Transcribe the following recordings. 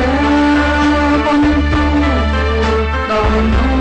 សាយ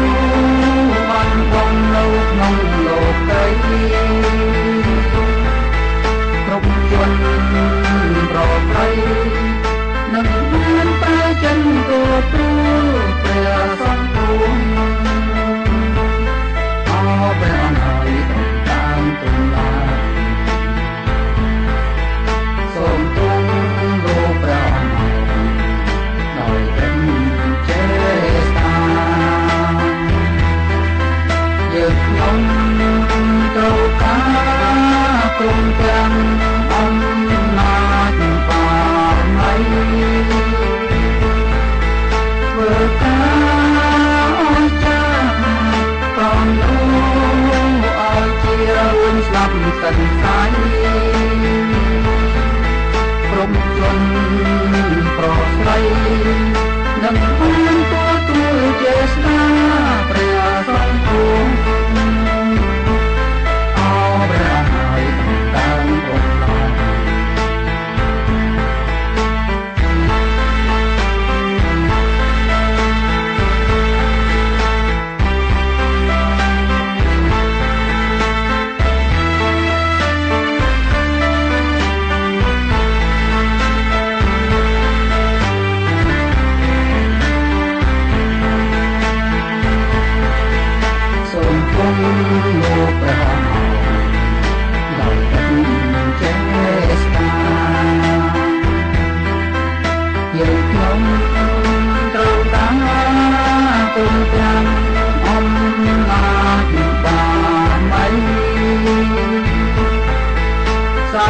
W7 Sign.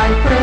my friend.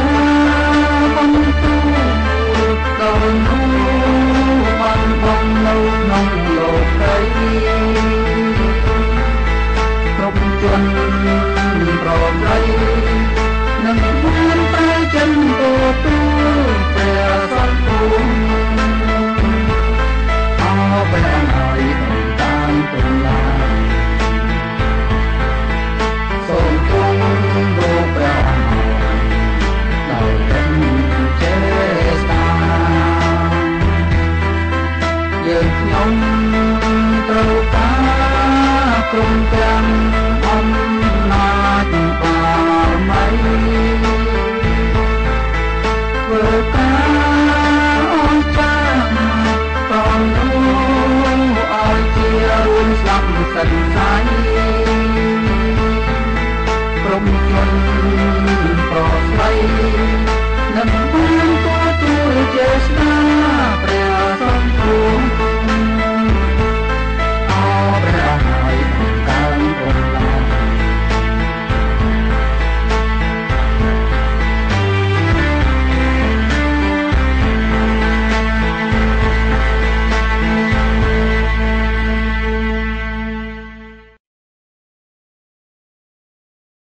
រឿងខ្ញុំត្រូវការព្រមទាំងអំណាចបារមីធ្វើការអូនចាព្រមនឹងឲ្យជារួមស្លាប់សិនใจព្រមជន់ប្រ